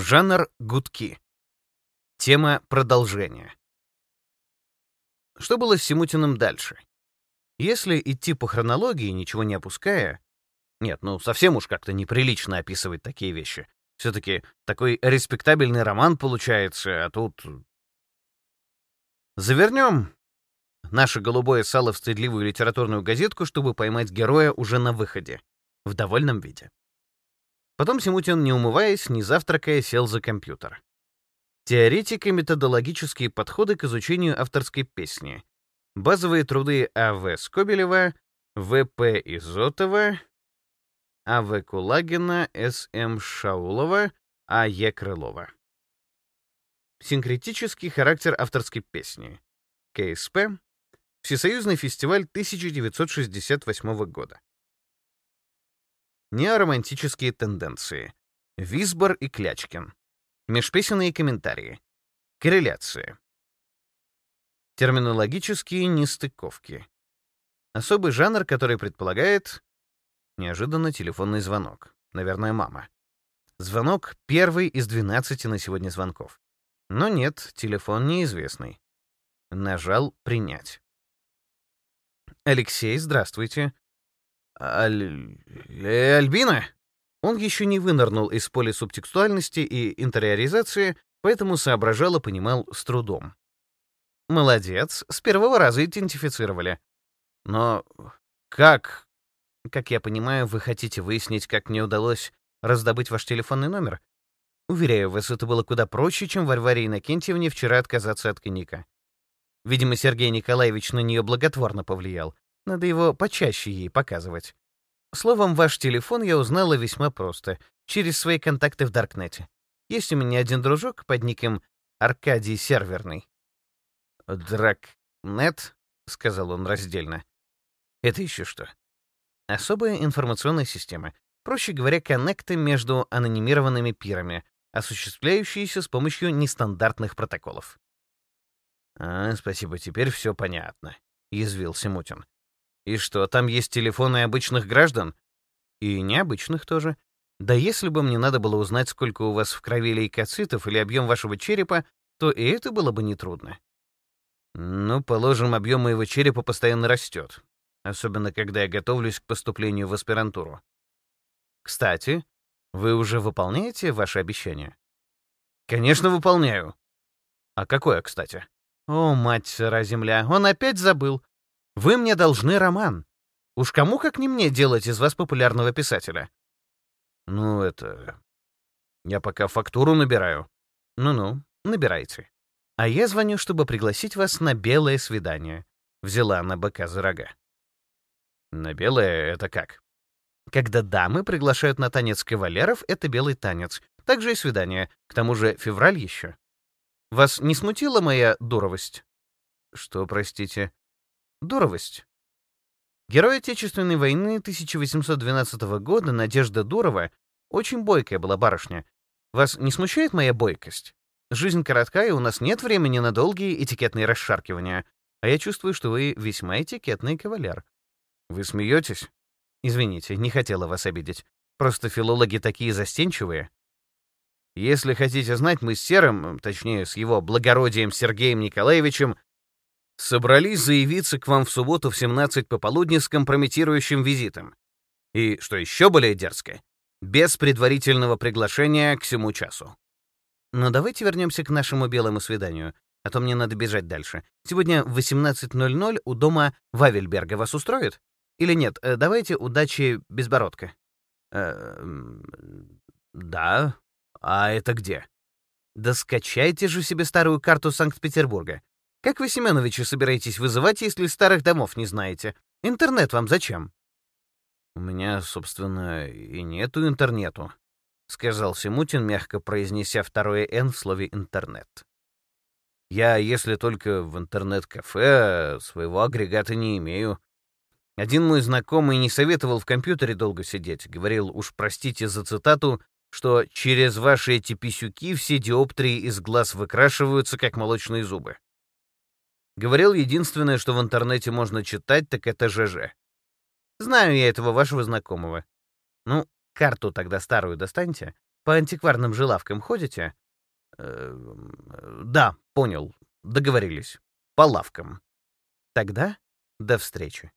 Жанр — гудки. Тема — продолжение. Что было с Симутиным дальше? Если идти по хронологии, ничего не опуская... Нет, ну совсем уж как-то неприлично описывать такие вещи. Все-таки такой респектабельный роман получается, а тут... Завернем наше голубое сало в стыдливую литературную газетку, чтобы поймать героя уже на выходе, в довольном виде. Потом Симутин, не умываясь, не завтракая, сел за компьютер. Теоретико методологические подходы к изучению авторской песни. Базовые труды А.В. Скобелева, В.П. Изотова, А.В. Кулагина, С.М. Шаулова, А.Е. Крылова. Синкретический характер авторской песни. КСП. Всесоюзный фестиваль 1968 года. Неоромантические тенденции. Висбор и Клячкин. Межпесенные комментарии. Корреляция. Терминологические нестыковки. Особый жанр, который предполагает... Неожиданно телефонный звонок. Наверное, мама. Звонок — первый из 12 на сегодня звонков. Но нет, телефон неизвестный. Нажал «Принять». «Алексей, здравствуйте». «Аль... Альбина?» Он еще не вынырнул из поля субтекстуальности и интериоризации, поэтому соображал и понимал с трудом. «Молодец, с первого раза идентифицировали. Но как... Как я понимаю, вы хотите выяснить, как мне удалось раздобыть ваш телефонный номер? Уверяю вас, это было куда проще, чем Варваре Иннокентьевне вчера отказаться от коньяка. Видимо, Сергей Николаевич на нее благотворно повлиял. Надо его почаще ей показывать. Словом, ваш телефон я узнала весьма просто, через свои контакты в Даркнете. Есть у меня один дружок под ником Аркадий Серверный. «Дракнет?» — сказал он раздельно. «Это еще что?» Особая информационная система. Проще говоря, коннекты между анонимированными пирами, осуществляющиеся с помощью нестандартных протоколов. «А, спасибо, теперь все понятно», — язвился Мутин. «И что, там есть телефоны обычных граждан?» «И необычных тоже. Да если бы мне надо было узнать, сколько у вас в крови лейкоцитов или объем вашего черепа, то и это было бы нетрудно». «Ну, положим, объем моего черепа постоянно растет, особенно когда я готовлюсь к поступлению в аспирантуру. Кстати, вы уже выполняете ваши обещания?» «Конечно, выполняю». «А какое, кстати?» О, мать сыра земля, он опять забыл. Вы мне должны роман. Уж кому как не мне делать из вас популярного писателя? Ну, это... Я пока фактуру набираю. Ну-ну, набирайте. А я звоню, чтобы пригласить вас на белое свидание. Взяла она быка за рога. На белое — это как? Когда дамы приглашают на танец кавалеров, это белый танец. Также и свидание. К тому же февраль еще. Вас не смутила моя дуровость? Что, простите? Дуровость. Герой Отечественной войны 1812 года Надежда Дурова очень бойкая была барышня. Вас не смущает моя бойкость? Жизнь коротка, и у нас нет времени на долгие этикетные расшаркивания. А я чувствую, что вы весьма этикетный кавалер. Вы смеетесь? Извините, не хотела вас обидеть. Просто филологи такие застенчивые. Если хотите знать, мы с Серым, точнее, с его благородием Сергеем Николаевичем, собрались заявиться к вам в субботу в 17 пополудни с компрометирующим визитом. И, что еще более дерзко, без предварительного приглашения к всему часу. Но давайте вернемся к нашему белому свиданию, а то мне надо бежать дальше. Сегодня в 18.00 у дома Вавельберга вас устроит? Или нет, э, давайте удачи безбородка. Э, да, а это где? Да скачайте же себе старую карту Санкт-Петербурга. Как вы Семеновича собираетесь вызывать, если старых домов не знаете? Интернет вам зачем? У меня, собственно, и нету интернету, сказал Симутин, мягко произнеся второе «н» в слове «интернет». Я, если только в интернет-кафе, своего агрегата не имею. Один мой знакомый не советовал в компьютере долго сидеть. Говорил, уж простите за цитату, что через ваши эти писюки все диоптрии из глаз выкрашиваются, как молочные зубы. Говорил, единственное, что в интернете можно читать, так это ЖЖ. Знаю я этого вашего знакомого. Ну, карту тогда старую достаньте. По антикварным же ходите? Э, да, понял. Договорились. По лавкам. Тогда до встречи.